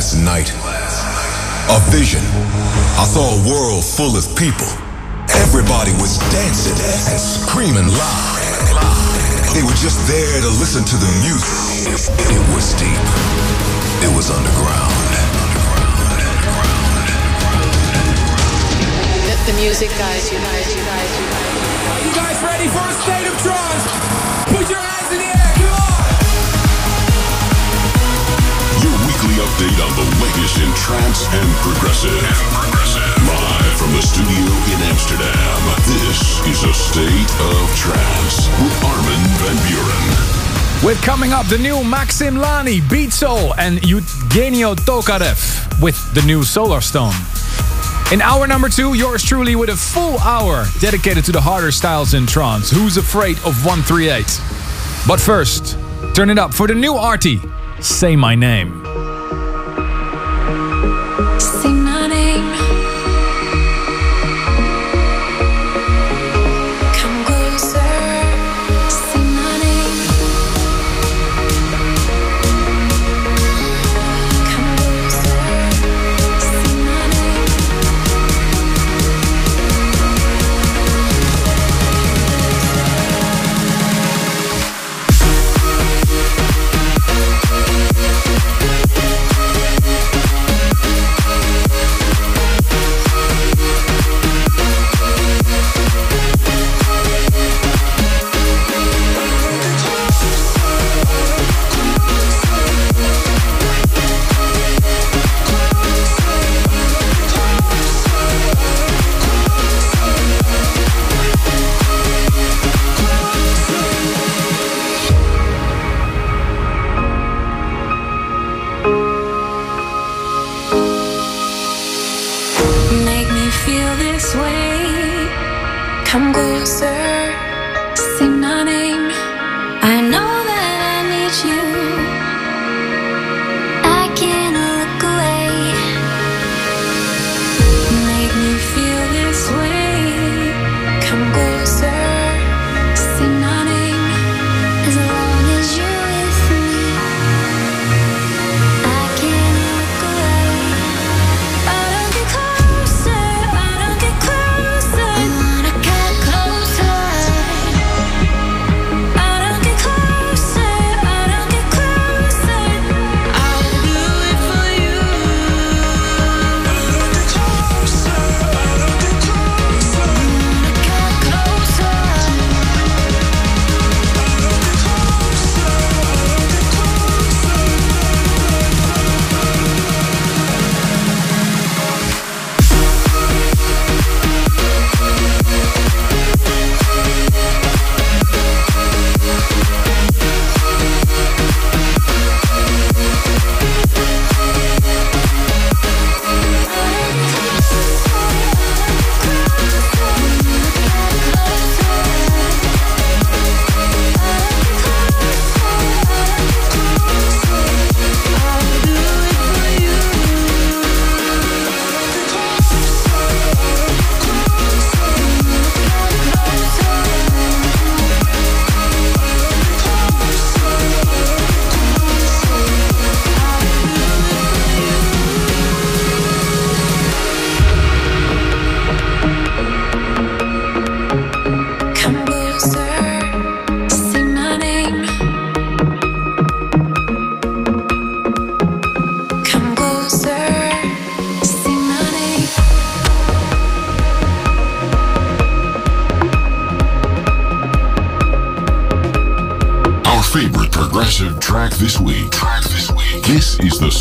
last night. A vision. I saw a world full of people. Everybody was dancing and screaming loud. They were just there to listen to the music. It was deep. It was underground. The, the music guys, you guys, you guys, you guys. You guys ready for a state of trance? Put your hands in the air, update on the latest in trance and progressive. And progressive. Live from the studio in Amsterdam. This is a state of trance with Armin van Buuren. With coming up the new Maxim Lany, Beat Soul, and Eugenio Tokarev with the new Solarstone. In hour number two, yours truly with a full hour dedicated to the harder styles in trance. Who's afraid of 138? But first, turn it up for the new arty. Say my name. Say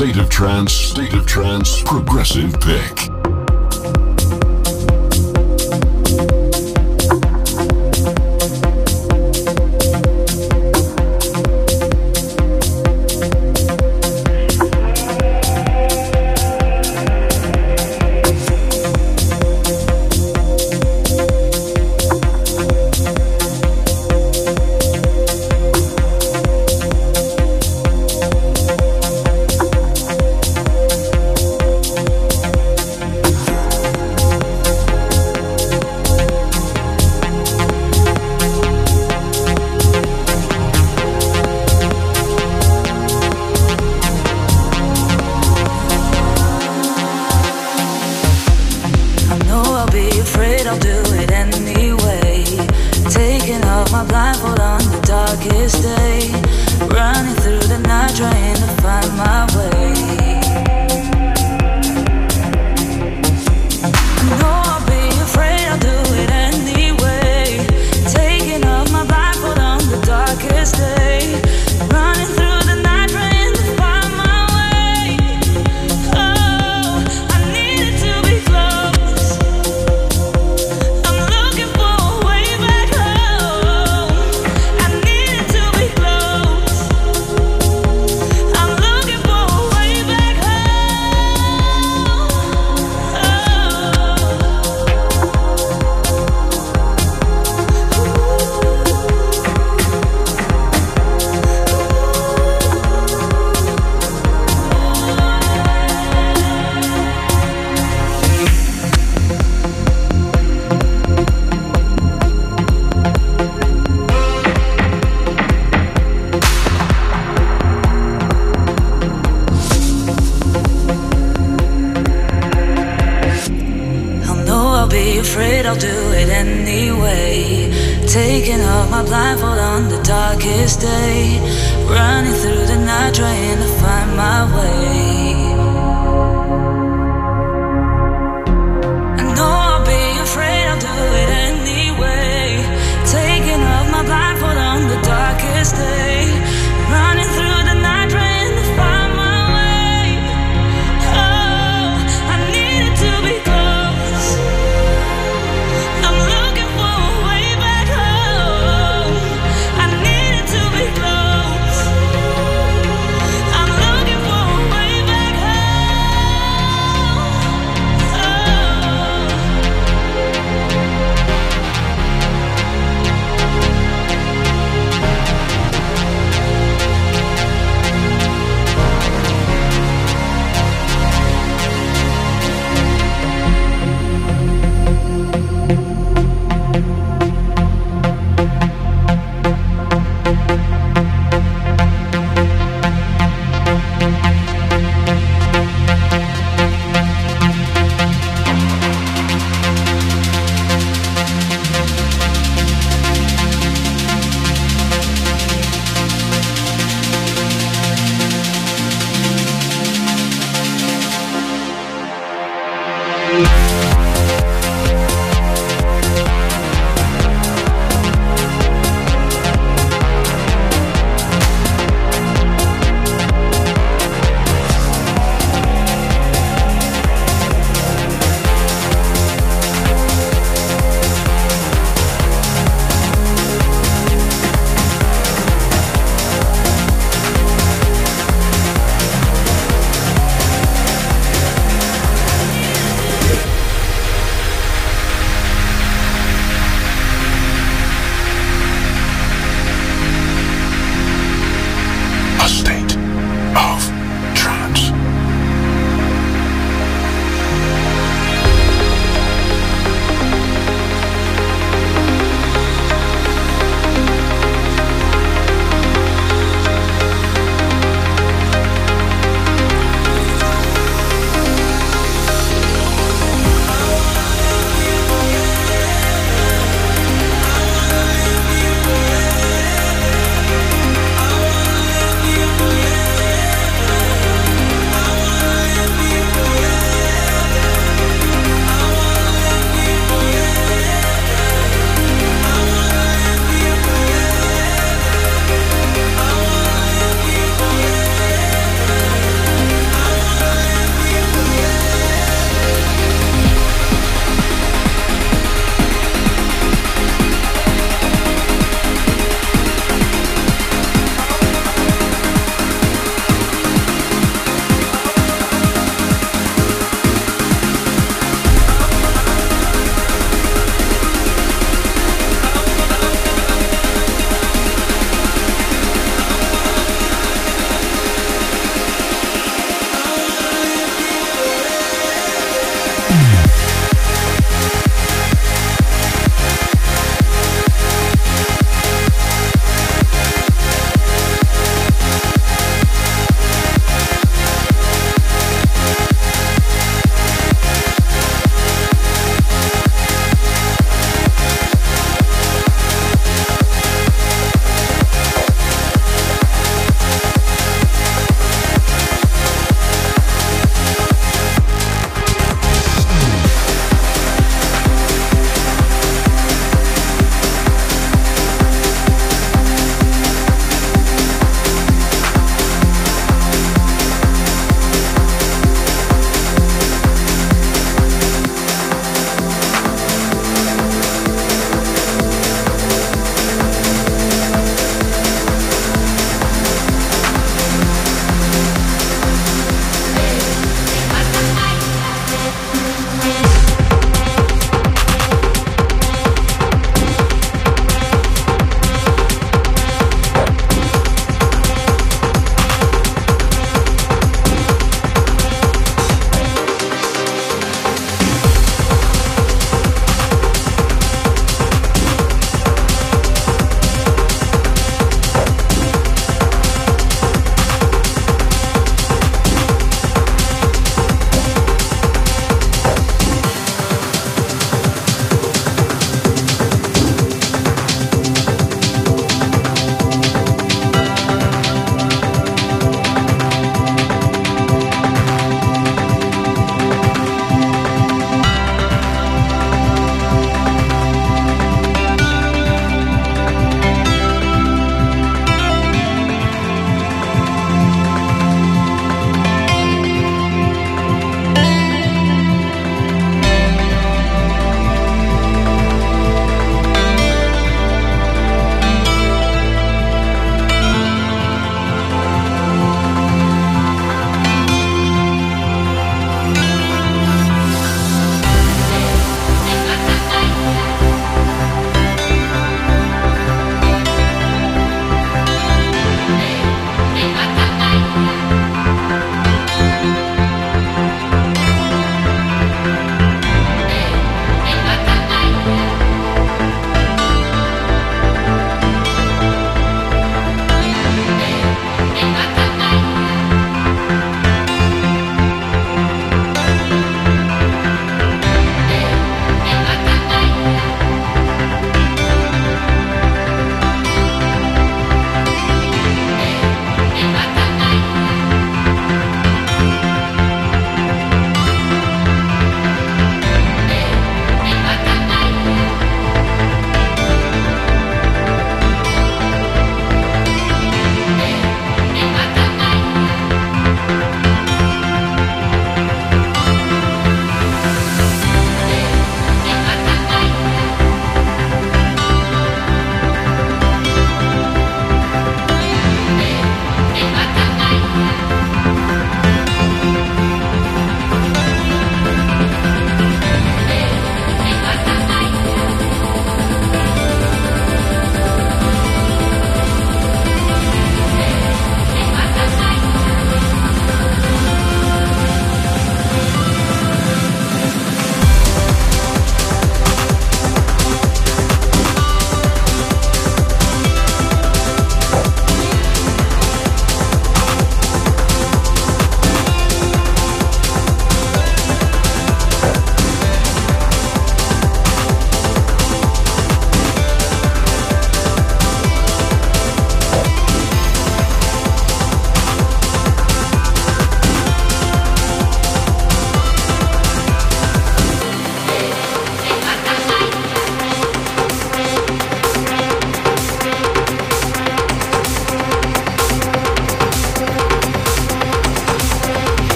State of Trance, State of Trance Progressive Pick.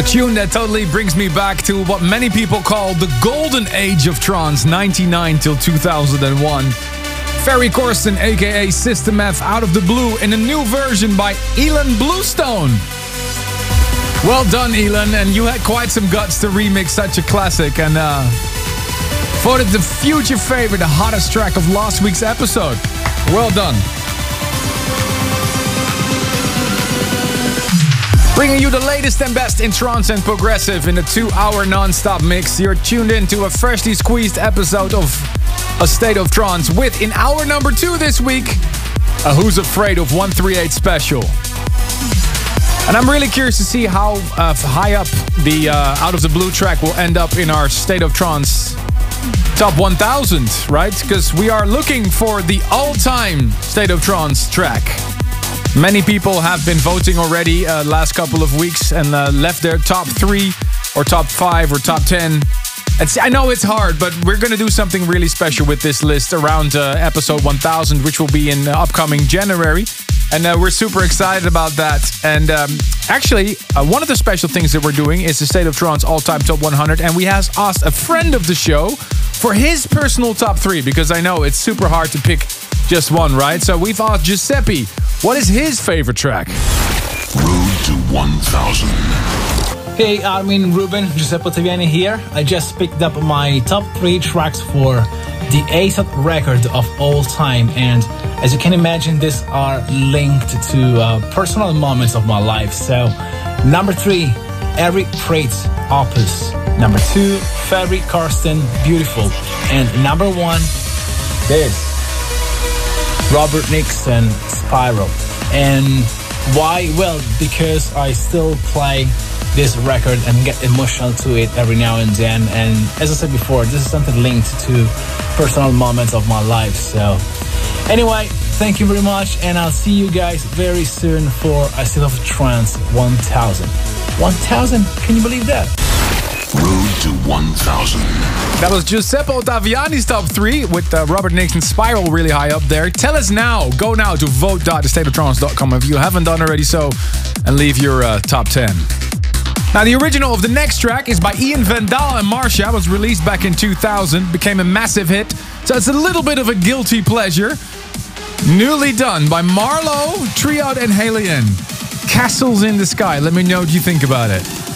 A tune that totally brings me back to what many people call the golden age of trance, 99 till 2001. Ferry Corsten, aka System F, out of the blue in a new version by Ilan Bluestone. Well done, Ilan, and you had quite some guts to remix such a classic and uh, voted the future favorite, the hottest track of last week's episode. Well done. Bringing you the latest and best in trance and progressive in a two-hour non-stop mix. You're tuned in to a freshly squeezed episode of A State of Trance with, in hour number two this week, a Who's Afraid of 138 special. And I'm really curious to see how uh, high up the uh, Out of the Blue track will end up in our State of Trance top 1000, right? Because we are looking for the all-time State of Trance track. Many people have been voting already uh, last couple of weeks and uh, left their top three or top five or top 10. And see, I know it's hard, but we're going to do something really special with this list around uh, episode 1000, which will be in uh, upcoming January. And uh, we're super excited about that. And um, actually, uh, one of the special things that we're doing is the State of Trance All Time Top 100. And we asked a friend of the show for his personal top three because I know it's super hard to pick just one, right? So we've asked Giuseppe, what is his favorite track? Road to 1000. Hey Armin, Ruben, Giuseppe Ottaviani here. I just picked up my top three tracks for the ASOT record of all time, and as you can imagine, these are linked to uh, personal moments of my life. So, number three, Eric Prydz's Opus. Number two, Ferry Corsten, Beautiful. And number one, this, Robert Nickson, Spiral. And why? Well, because I still play this record and get emotional to it every now and then. And as I said before, this is something linked to personal moments of my life. So, anyway, thank you very much, and I'll see you guys very soon for a State of Trance 1000. 1000? Can you believe that? Road to 1000. That was Giuseppe Ottaviani's top three with uh, Robert Nickson's Spiral really high up there. Tell us now. Go now to vote.thestateoftrance.com if you haven't done already so and leave your uh, top 10. Now, the original of the next track is by Ian van Dahl and Marsha. was released back in 2000, became a massive hit. So it's a little bit of a guilty pleasure. Newly done by MaRLo, Triad, and HALIENE. Castles in the Sky. Let me know what you think about it.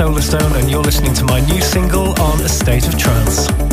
Solarstone, and you're listening to my new single on A State of Trance.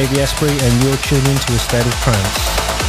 Is Davey Asprey, and you're tuning to a state of trance.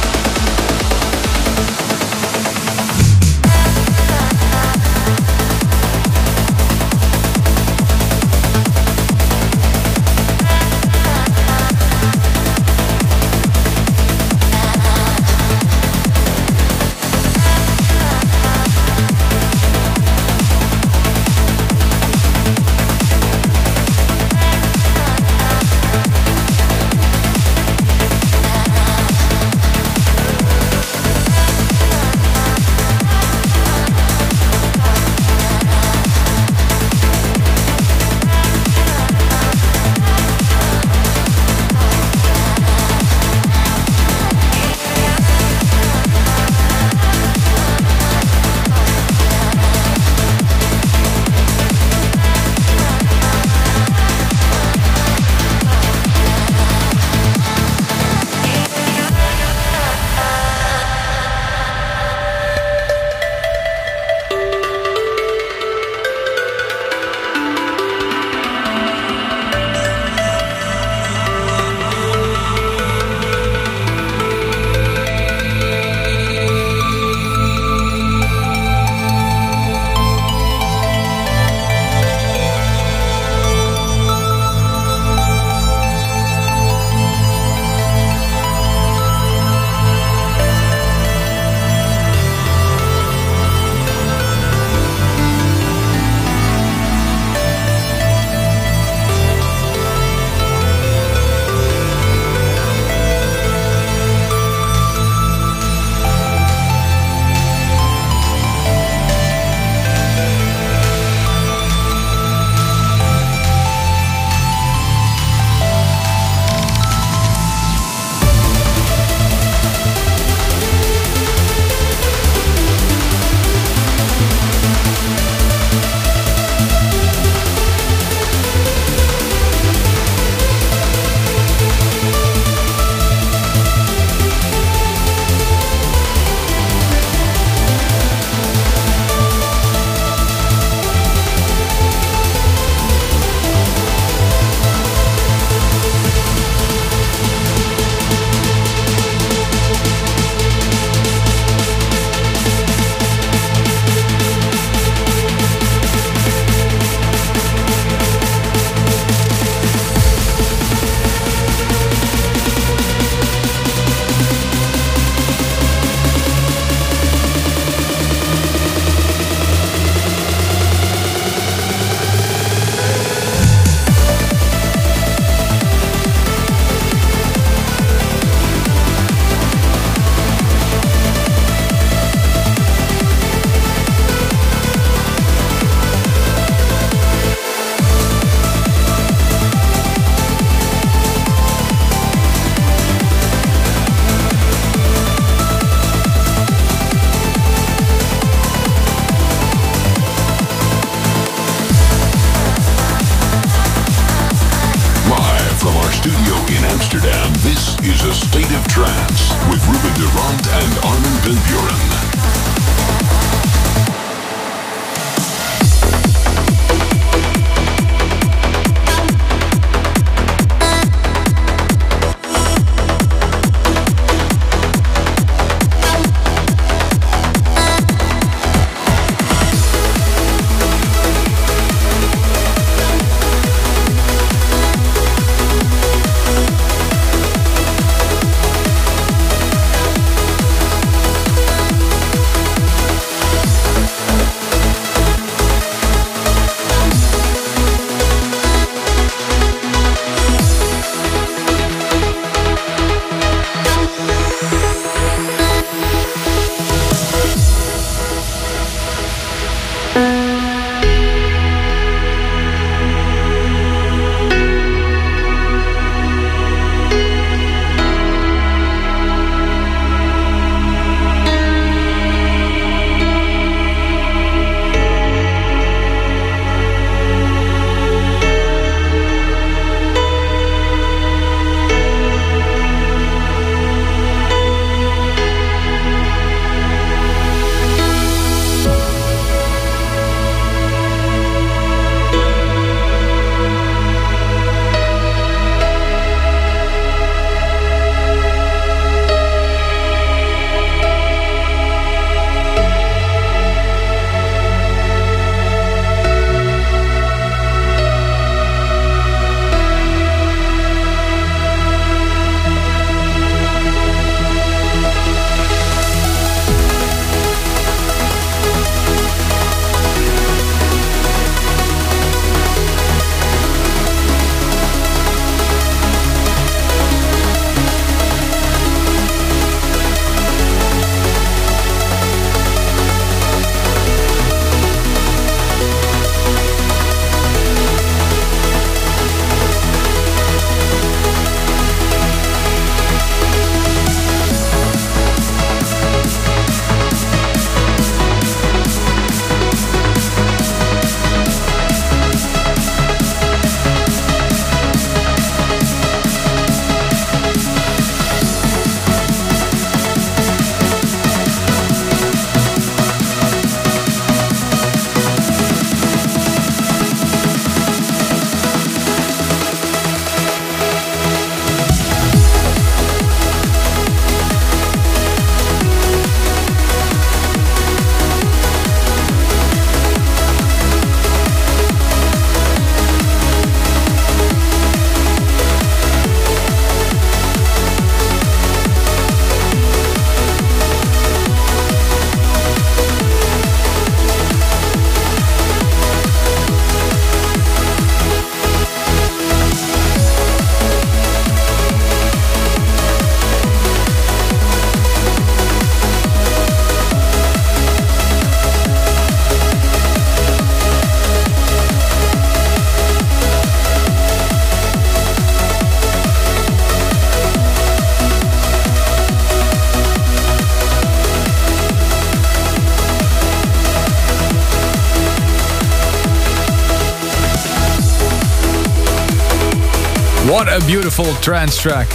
A beautiful trance track.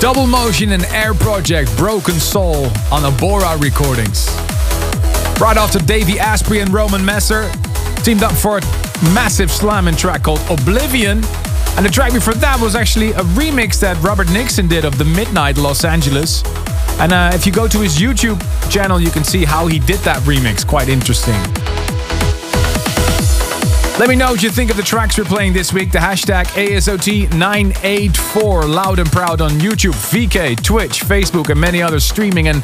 Double Motion and Air Project Broken Soul on Abora Recordings. Right after Davey Asprey and Roman Messer teamed up for a massive slamming track called Oblivion. And the track before that was actually a remix that Robert Nickson did of the Midnight Los Angeles. And uh, if you go to his YouTube channel, you can see how he did that remix. Quite interesting. Let me know what you think of the tracks we're playing this week. The hashtag ASOT984, loud and proud on YouTube, VK, Twitch, Facebook, and many other streaming and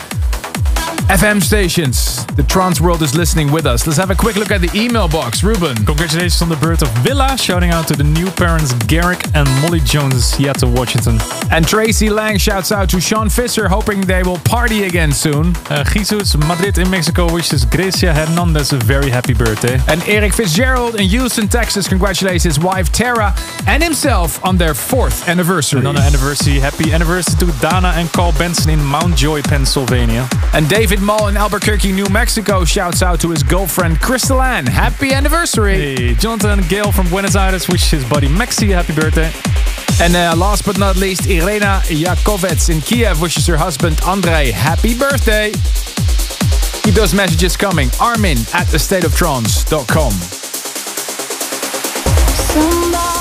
FM stations. The trans world is listening with us. Let's have a quick look at the email box. Ruben. Congratulations on the birth of Villa. Shouting out to the new parents Garrick and Molly Jones in Seattle, Washington. And Tracy Lang shouts out to Sean Fisher, hoping they will party again soon. Uh, Jesus, Madrid in Mexico wishes Gracia Hernandez a very happy birthday. And Eric Fitzgerald in Houston, Texas congratulates his wife Tara and himself on their fourth anniversary. The anniversary, happy anniversary to Dana and Carl Benson in Mount Joy, Pennsylvania. And David Mall in Albuquerque, New Mexico shouts out to his girlfriend Crystal Ann. Happy anniversary! Hey, Jonathan Gale from Buenos Aires wish his buddy Maxi a happy birthday. And uh, last but not least, Irena Yakovets in Kiev wishes her husband Andrei happy birthday. Keep those messages coming. Armin at thestateoftrance.com. Somebody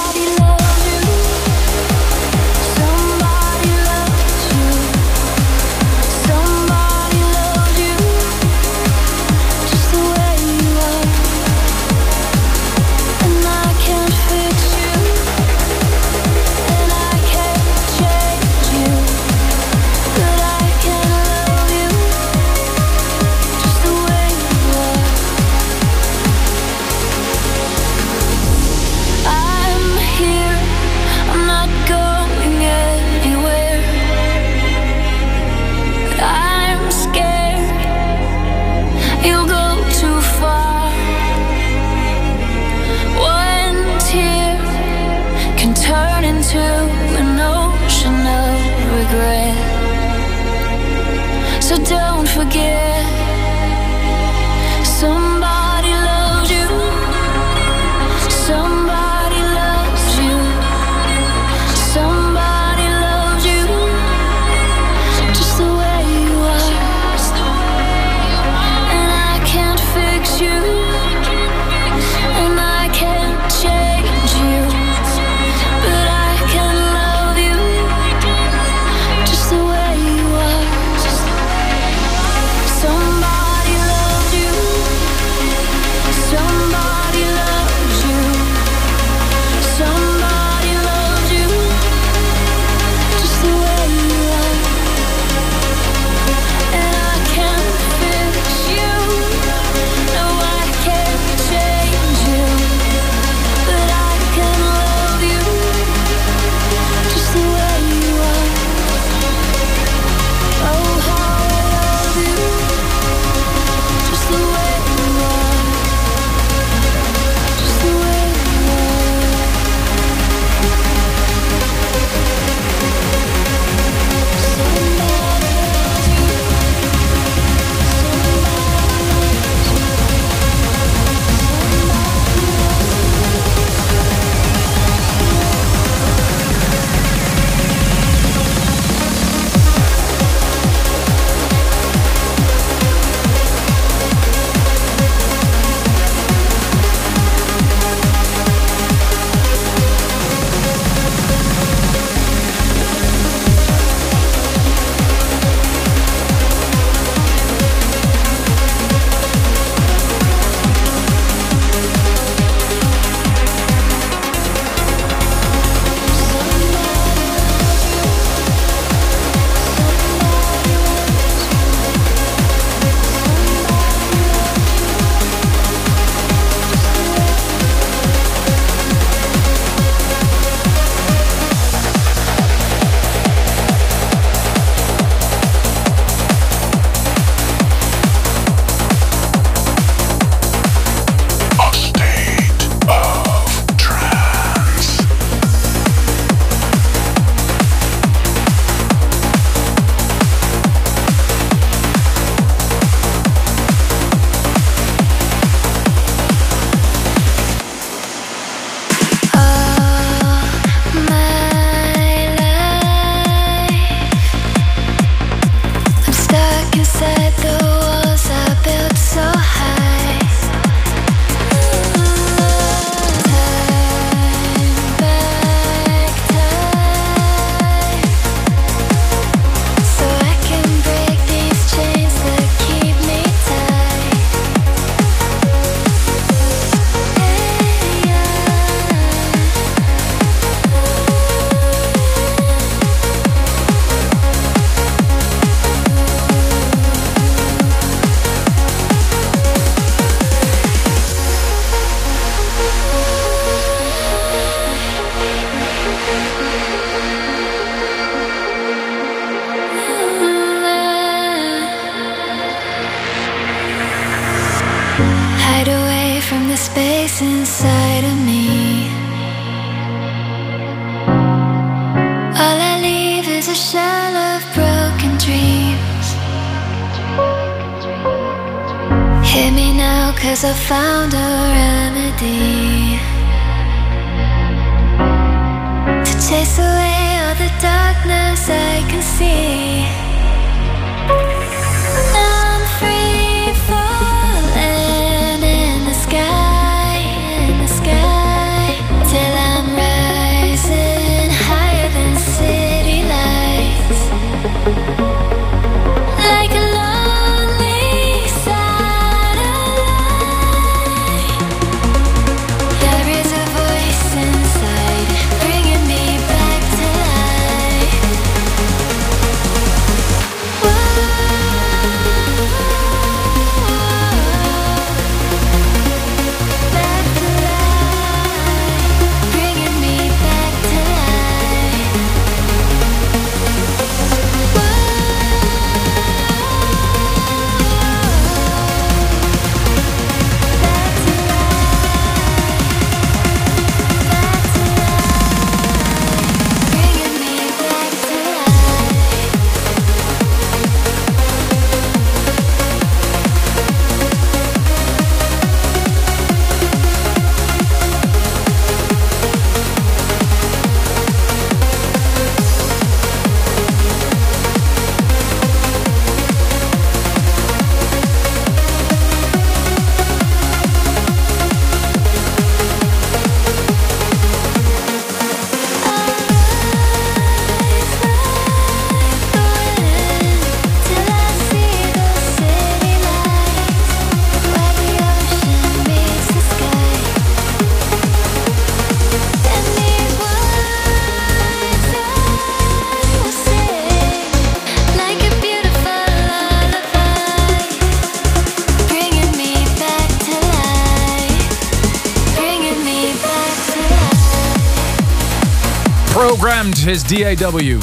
his DAW.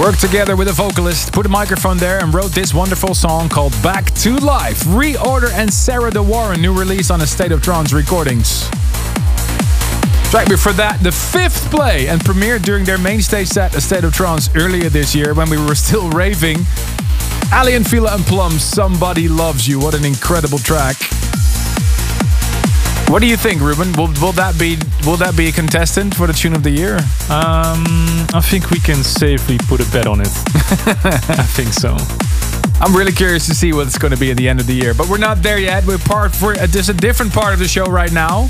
Worked together with a vocalist, put a microphone there, and wrote this wonderful song called Back to Life. Reorder and Sarah De Warren, new release on a State of Trance recordings. Track before that, the fifth play and premiered during their main stage set, A State of Trance, earlier this year when we were still raving. Ali & Fila and Plum, Somebody Loves You. What an incredible track. What do you think, Ruben? Will, will that be will that be a contestant for the tune of the year? Um, I think we can safely put a bet on it. I think so. I'm really curious to see what it's going to be at the end of the year, but we're not there yet. We're part for uh, just a different part of the show right now,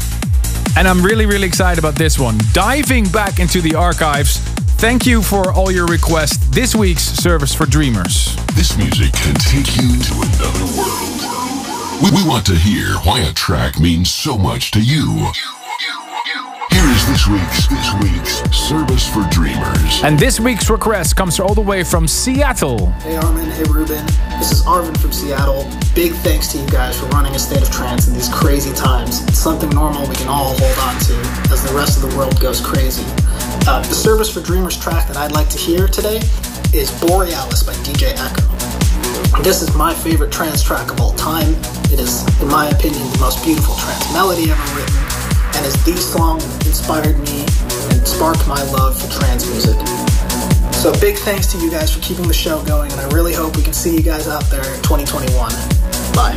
and I'm really really excited about this one. Diving back into the archives. Thank you for all your requests. This week's service for dreamers. This music can take you to another world. We, we want to hear why a track means so much to you. Here is this week's this week's service for dreamers. And this week's request comes all the way from Seattle. Hey Armin, hey Ruben. This is Arvin from Seattle. Big thanks to you guys for running a state of trance in these crazy times. It's something normal we can all hold on to as the rest of the world goes crazy. Uh, the Service for Dreamers track that I'd like to hear today is Borealis by DJ Echo. This is my favorite trance track of all time. It is, in my opinion, the most beautiful trance melody ever written, and is the song inspired me and sparked my love for trance music. So big thanks to you guys for keeping the show going, and I really hope we can see you guys out there in 2021. Bye.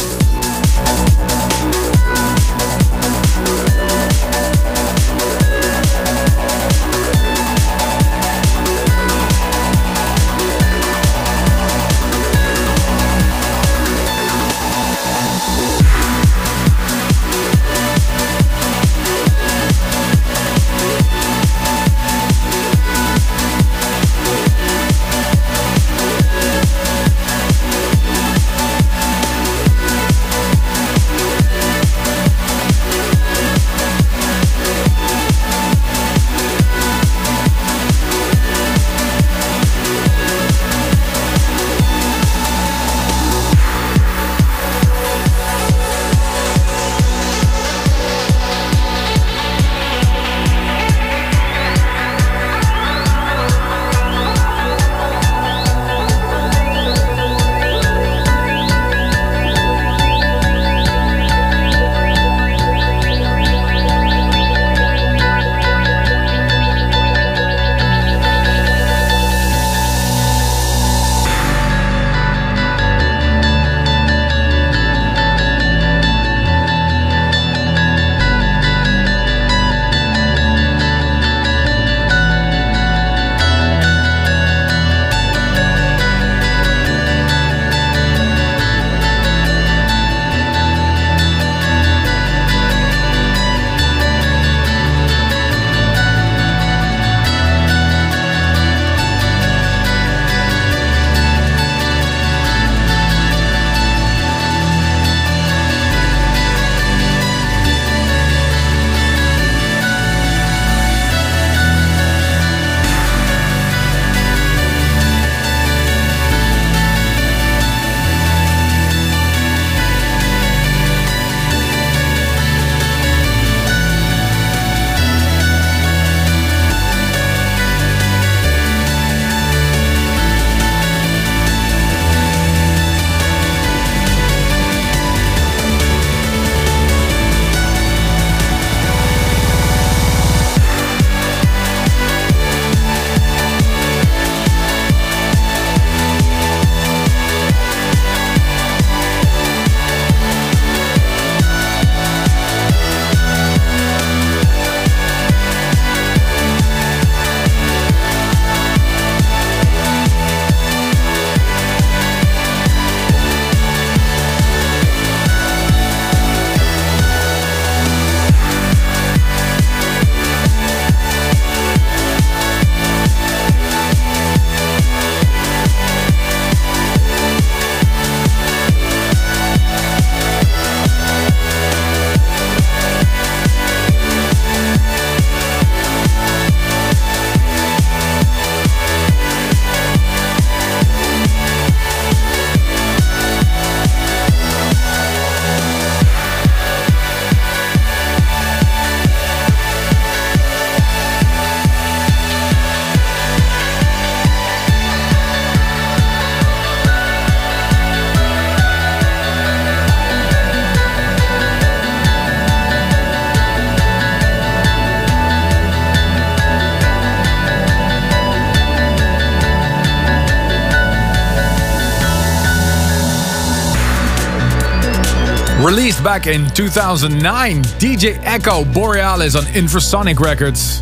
Back in 2009, DJ Echo Borealis on Infrasonic Records.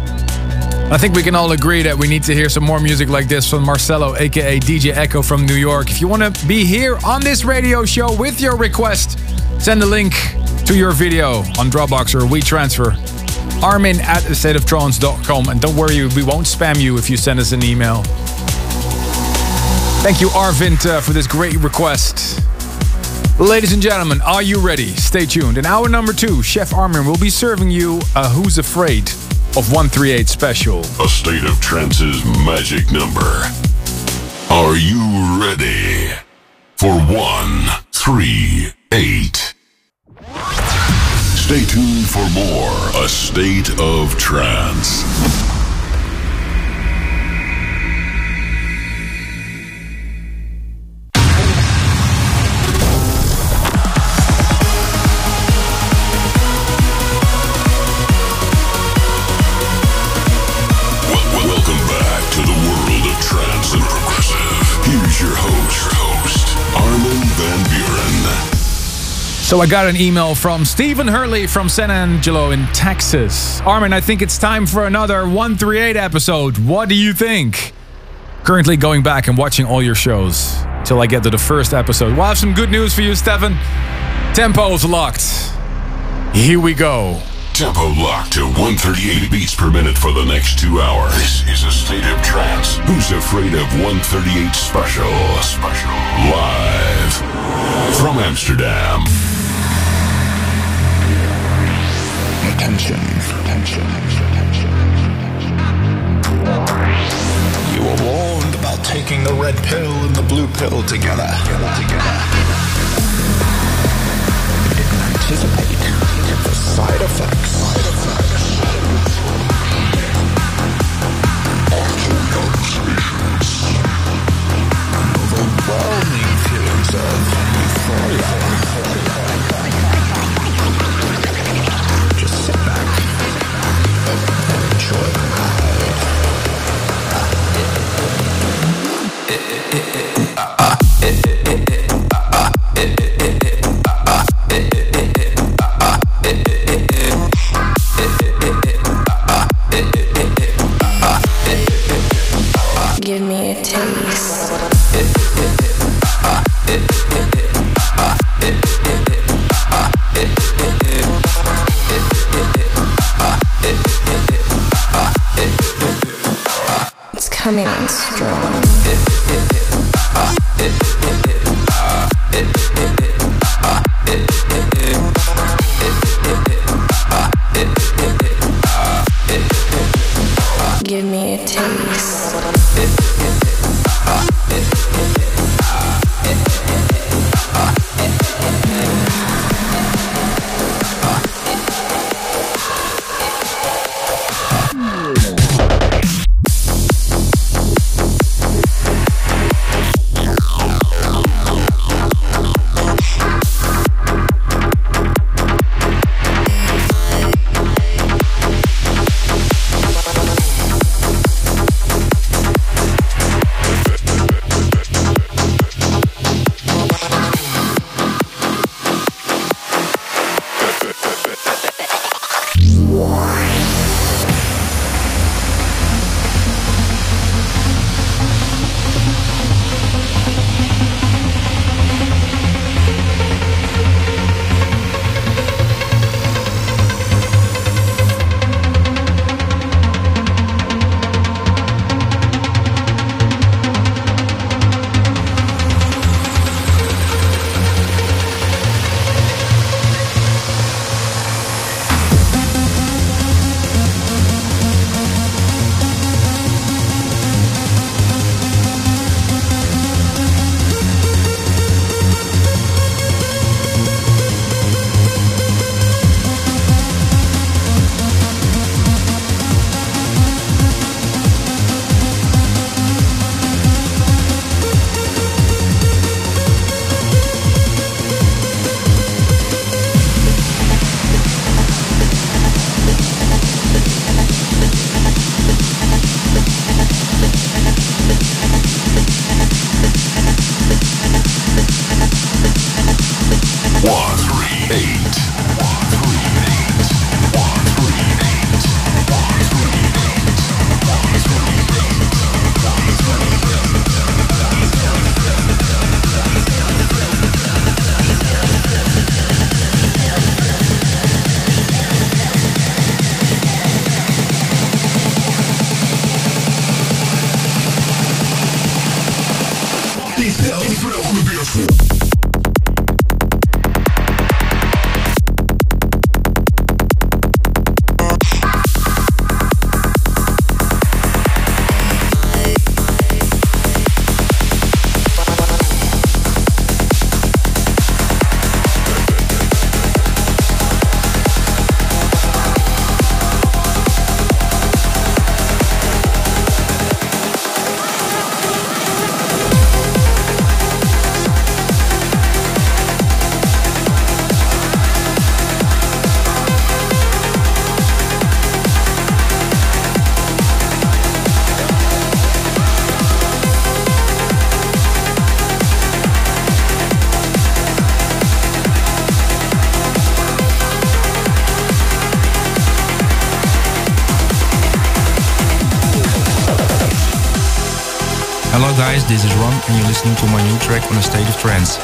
I think we can all agree that we need to hear some more music like this from Marcelo, aka DJ Echo from New York. If you want to be here on this radio show with your request, send a link to your video on Dropbox or WeTransfer. Armin at stateoftrance.com. And don't worry, we won't spam you if you send us an email. Thank you, Arvind, uh, for this great request. Ladies and gentlemen, are you ready? Stay tuned. In hour number two, Chef Armin will be serving you a Who's Afraid of 138 special. A State of Trance's magic number. Are you ready for 138? Stay tuned for more A State of Trance. So I got an email from Stephen Hurley from San Angelo in Texas. Armin, I think it's time for another 138 episode. What do you think? Currently going back and watching all your shows till I get to the first episode. We'll have some good news for you, Stefan. Tempo's locked. Here we go. Tempo locked to 138 beats per minute for the next two hours. This is a state of trance. Who's afraid of 138 special? Special. Live from Amsterdam. Attention, attention. You were warned about taking the red pill and the blue pill together. together. You didn't anticipate the side effects. Side effects. Overwhelming feelings of euphoria. Give me this is Ron and you're listening to my new track on a state of trance.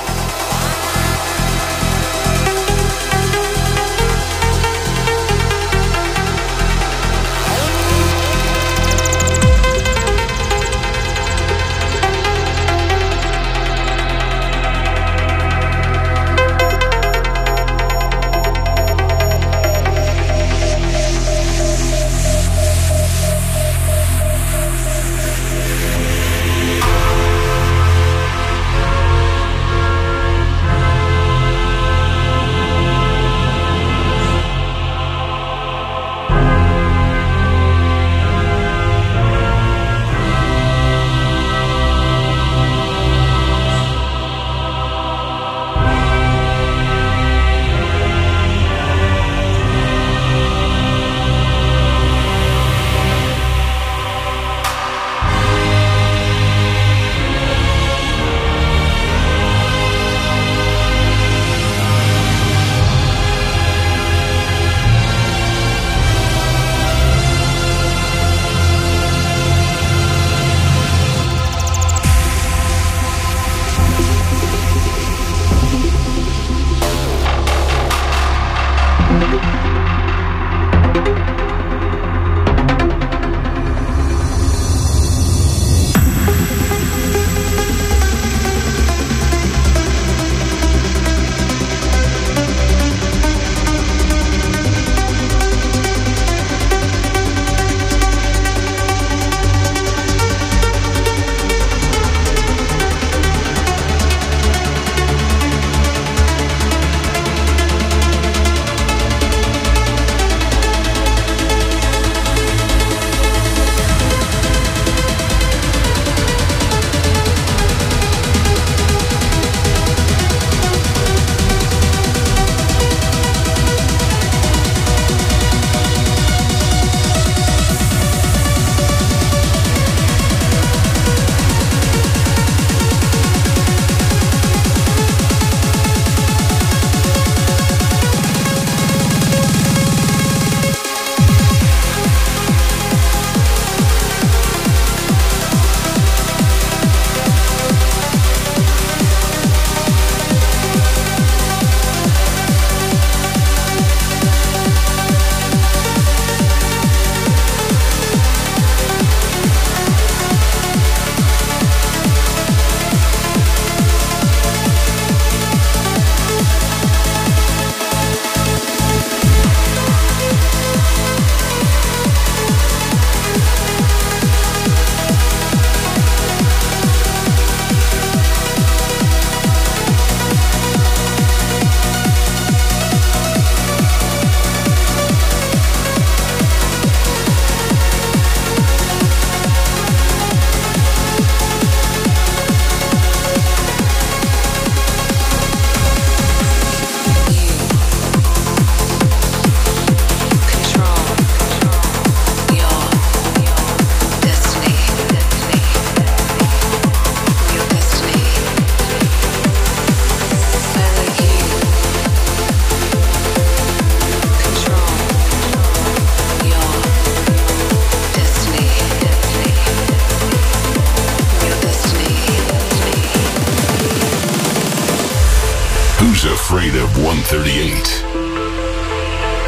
Afraid of 138?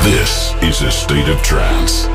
This is a state of trance.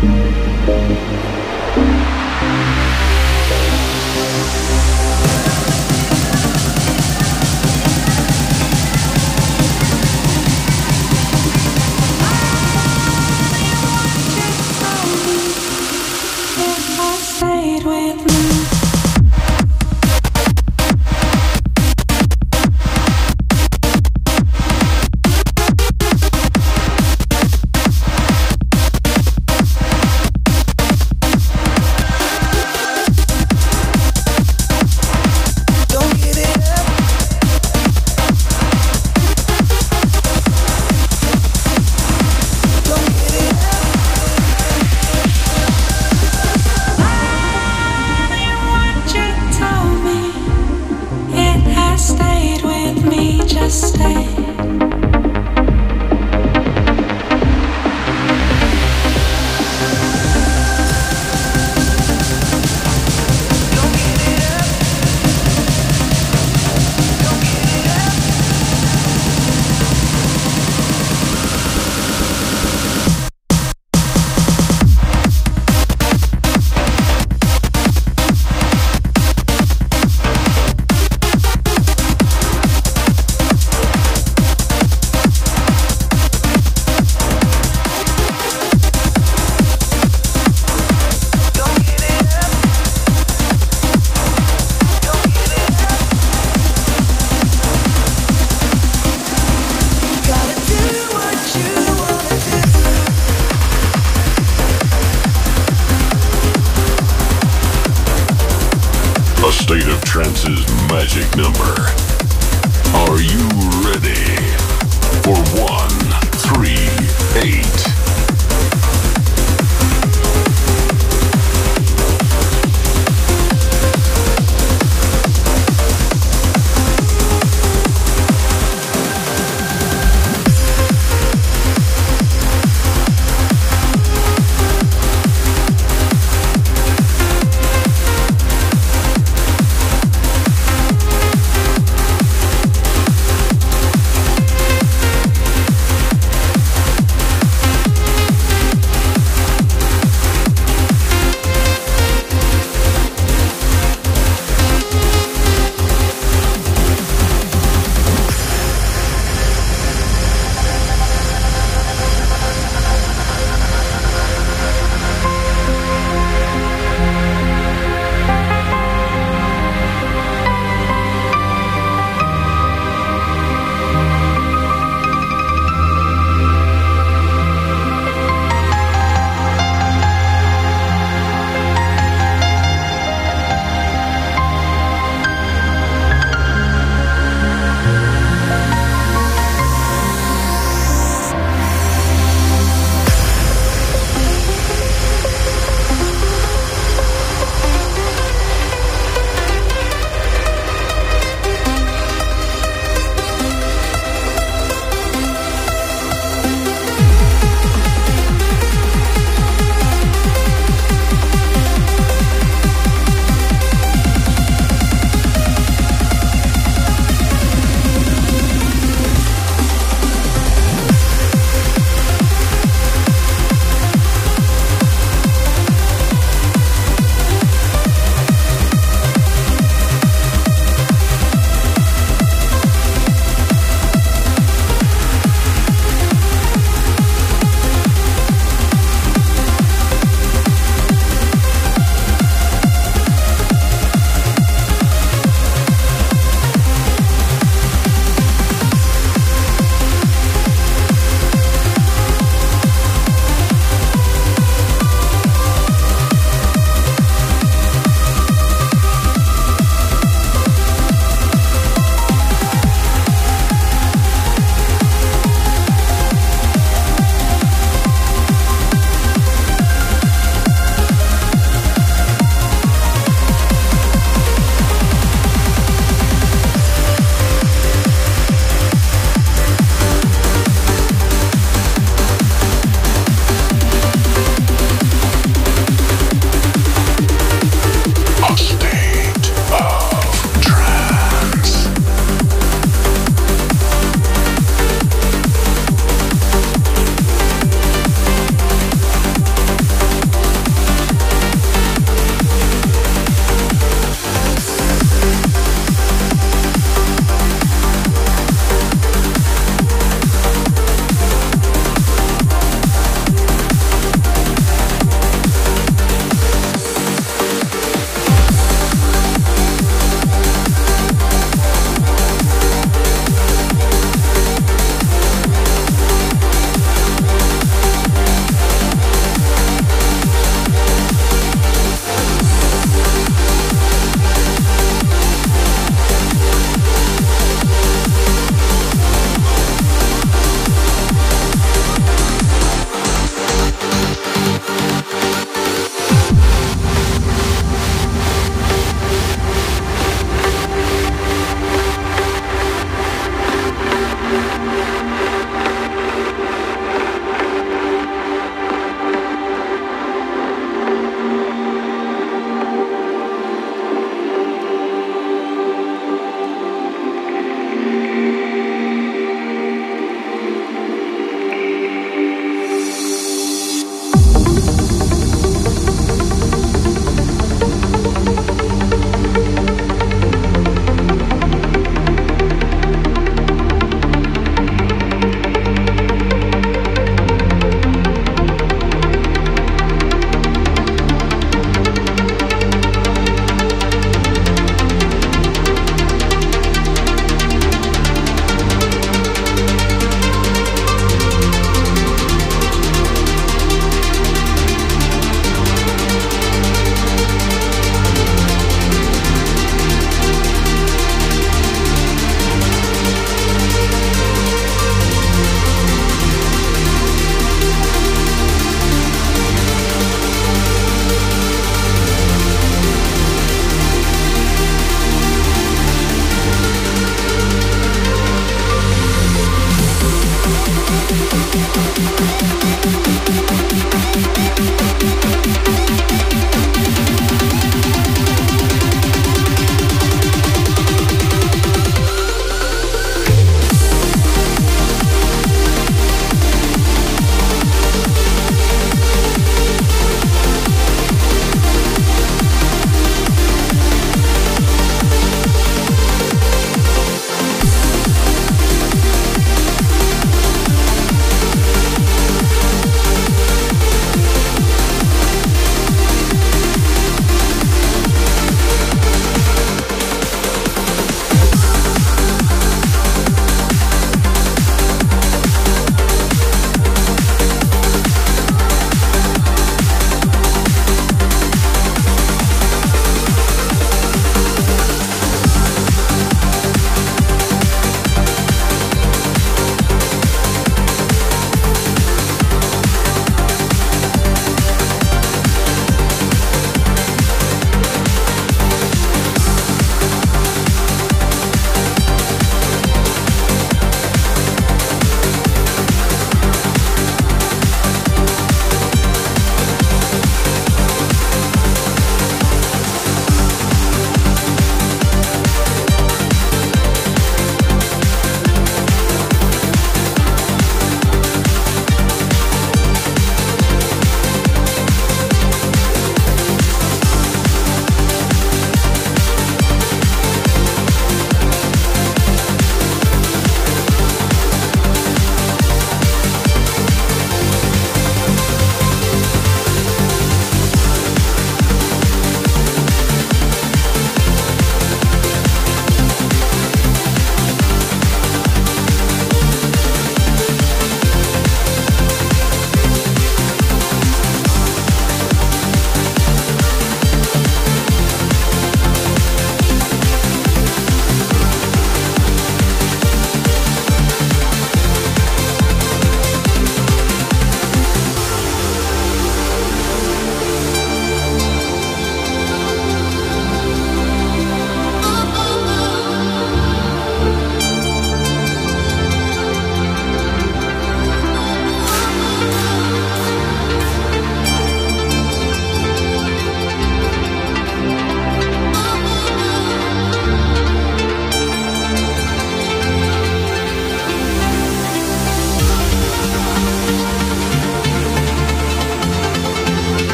Stay. If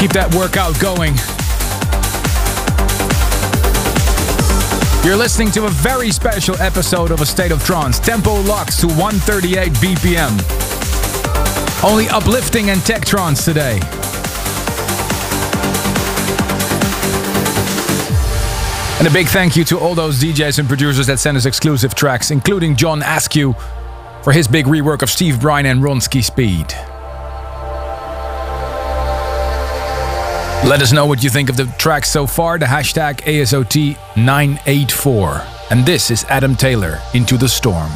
Keep that workout going. You're listening to a very special episode of A State of Trance. Tempo locks to 138 BPM. Only uplifting and tech trance today. And a big thank you to all those DJs and producers that sent us exclusive tracks, including John Askew for his big rework of Steve Bryan and Ronski Speed. Let us know what you think of the track so far, the hashtag ASOT984. And this is Adam Taylor, Into the Storm.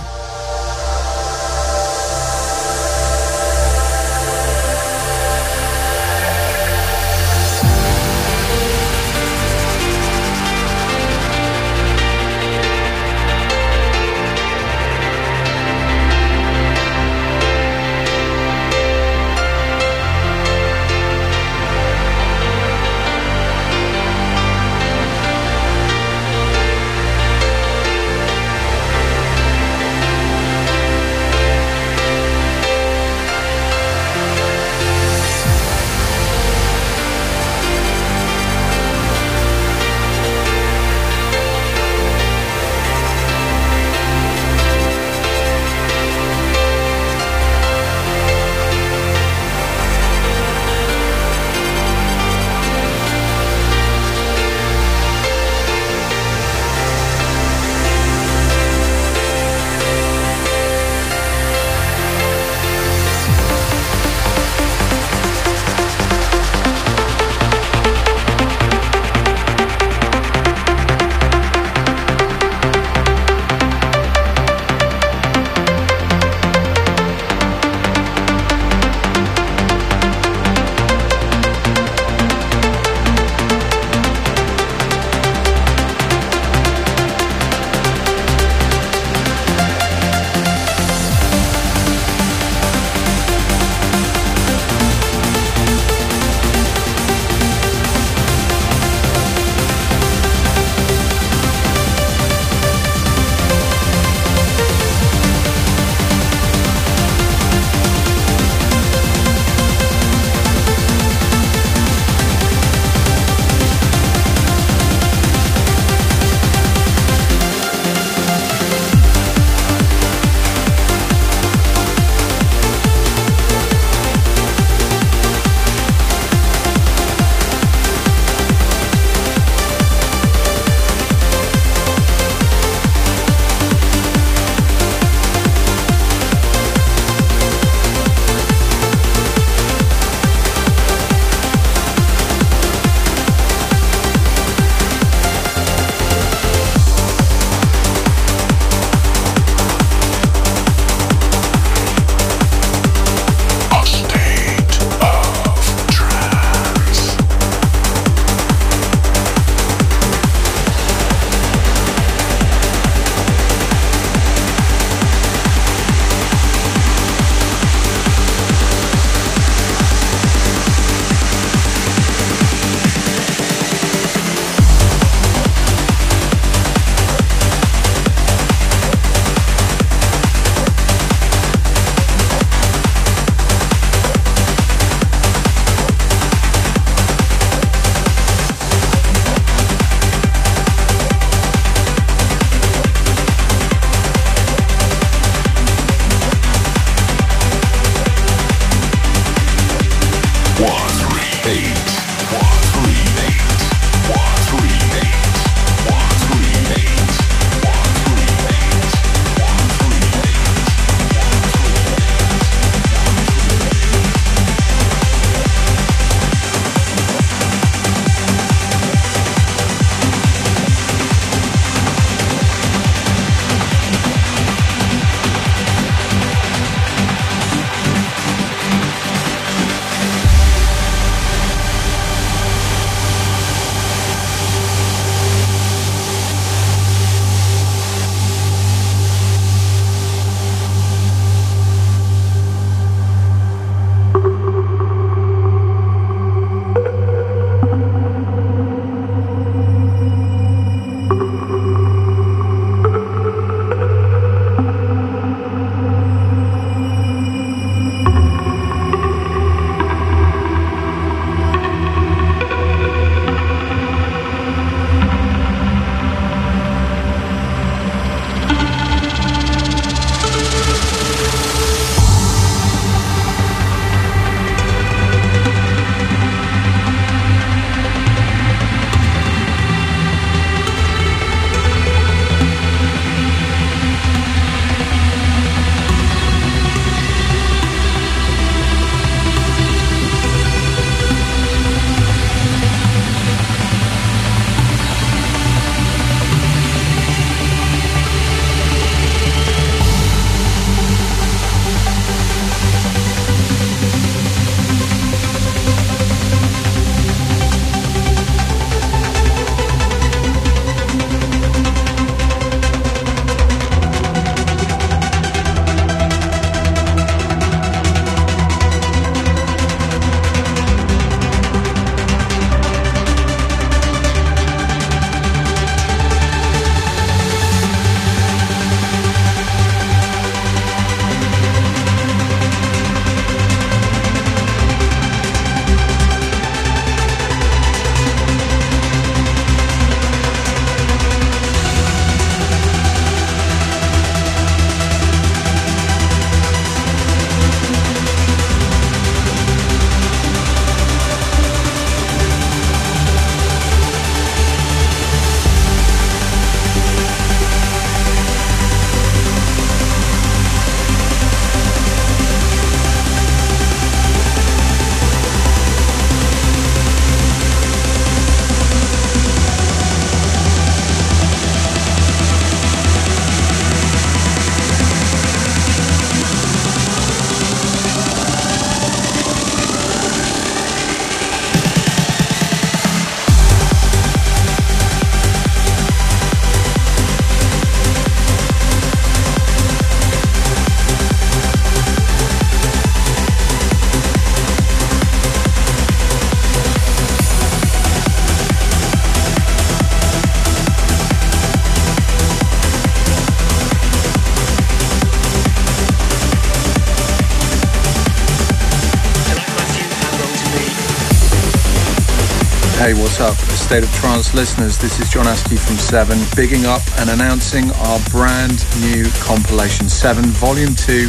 Hey, what's up? State of Trance listeners, this is John Askew from Seven, bigging up and announcing our brand new compilation Seven, Volume 2,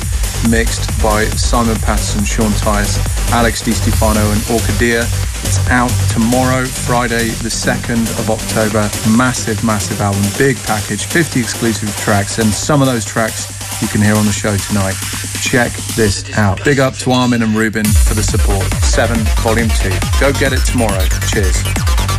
mixed by Simon Patterson, Sean Tyas, Alex Di Stefano, and Orkidea. It's out tomorrow, Friday, the 2nd of October. Massive, massive album, big package, 50 exclusive tracks, and some of those tracks you can hear on the show tonight. Check this out. Big up to Armin and Ruben for the support. 7, Volume 2. Go get it tomorrow. Cheers.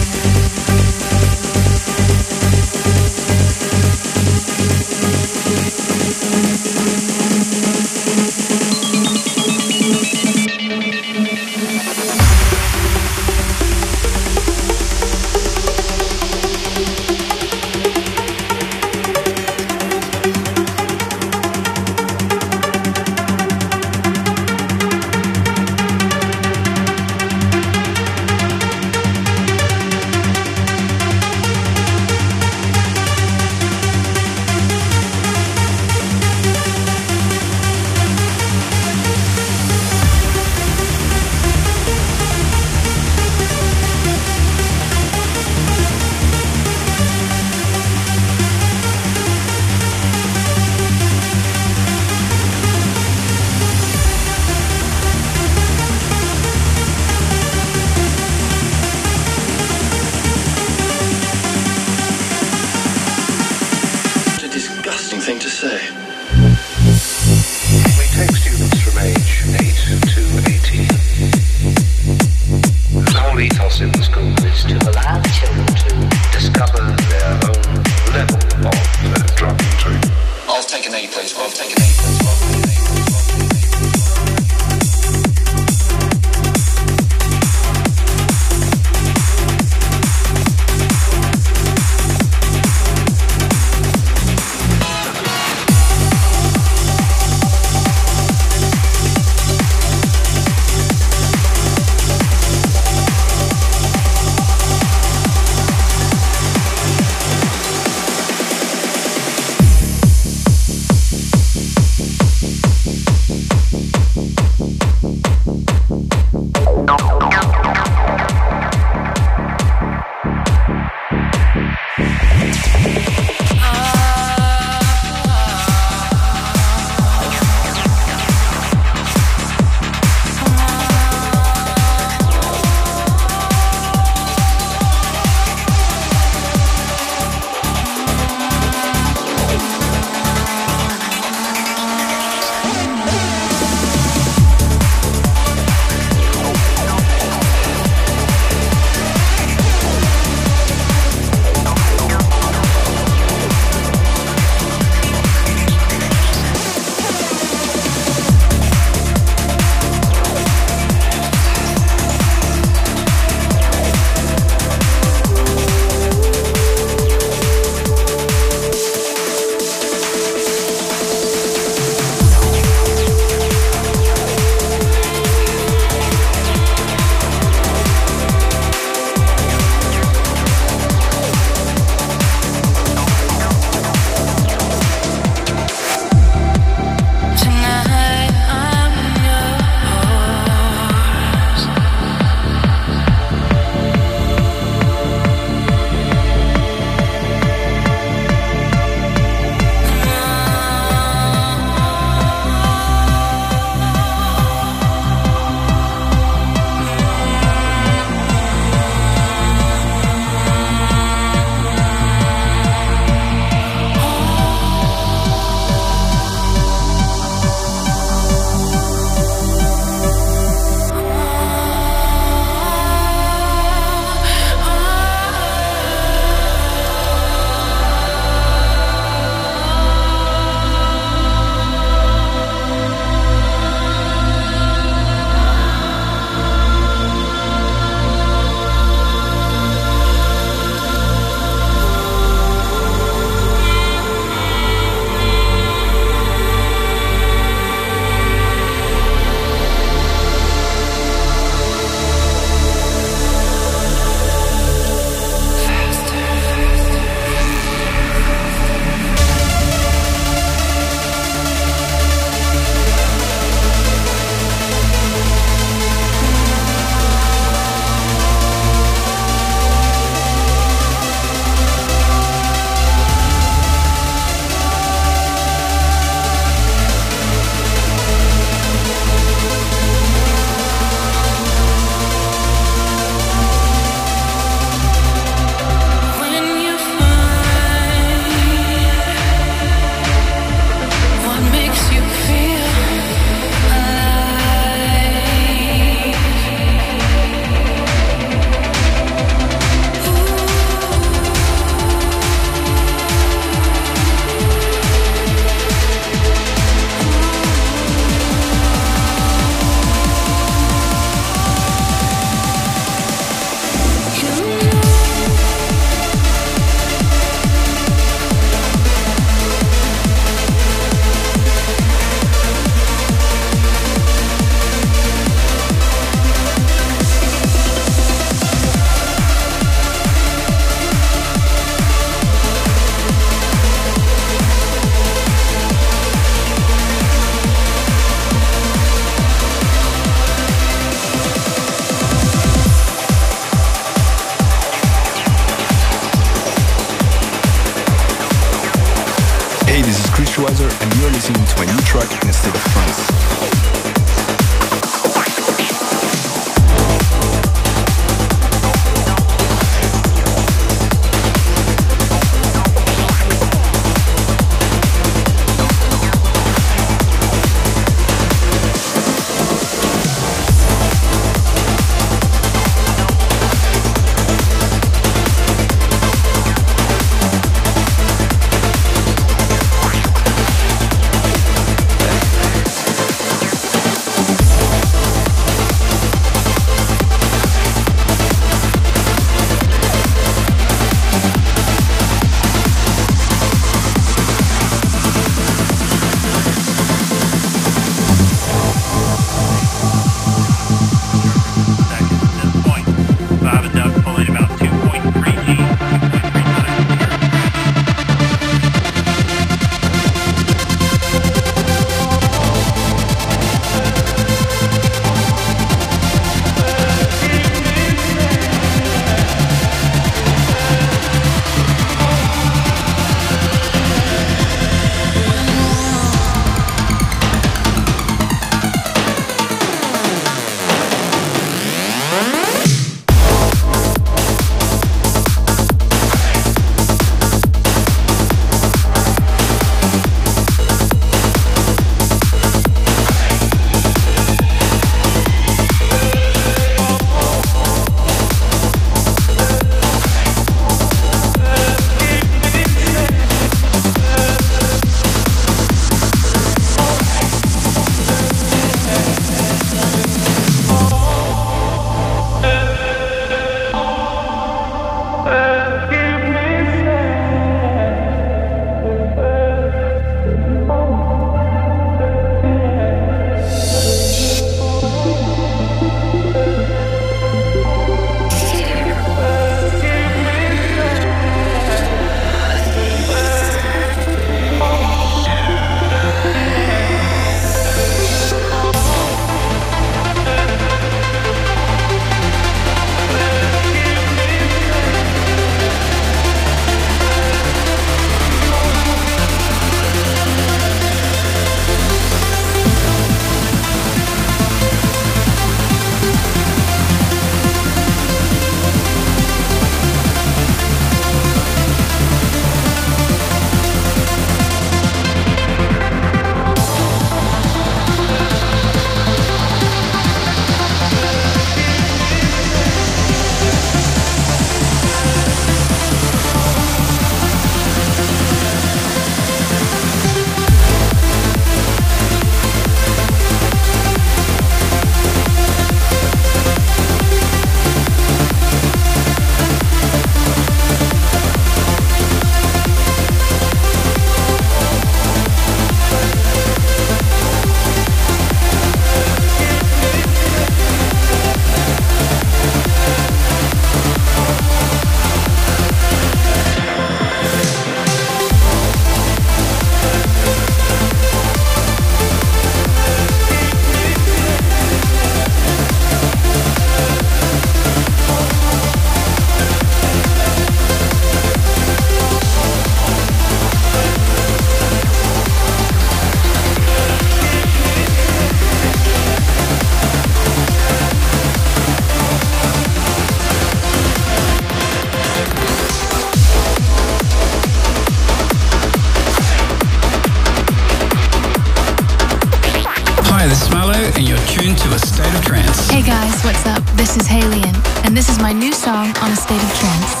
what's up? This is HALIENE, and this is my new song on a state of trance.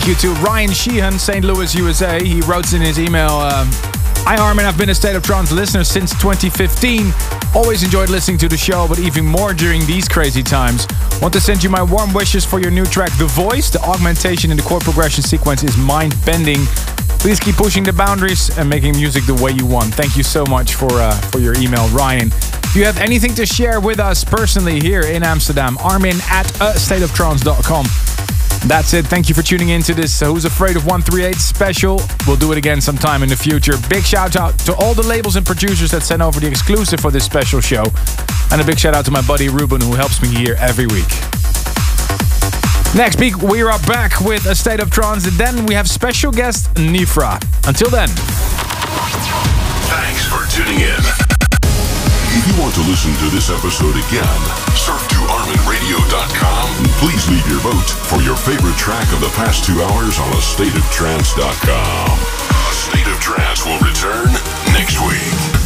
Thank you to Ryan Sheehan, St. Louis, USA. He wrote in his email, um, Hi Armin, I've been a State of Trance listener since 2015. Always enjoyed listening to the show, but even more during these crazy times. Want to send you my warm wishes for your new track, The Voice. The augmentation in the chord progression sequence is mind bending. Please keep pushing the boundaries and making music the way you want. Thank you so much for uh, for your email, Ryan. If you have anything to share with us personally here in Amsterdam, Armin at stateoftrance.com. That's it. Thank you for tuning in to this uh, Who's Afraid of 138 special. We'll do it again sometime in the future. Big shout out to all the labels and producers that sent over the exclusive for this special show. And a big shout out to my buddy Ruben who helps me here every week. Next week we are back with a State of Trance and then we have special guest Nifra. Until then. Thanks for tuning in. If you want to listen to this episode again, surf to ArminRadio.com please leave your vote for your favorite track of the past two hours on AstateOfTrance.com. A State of Trance will return next week.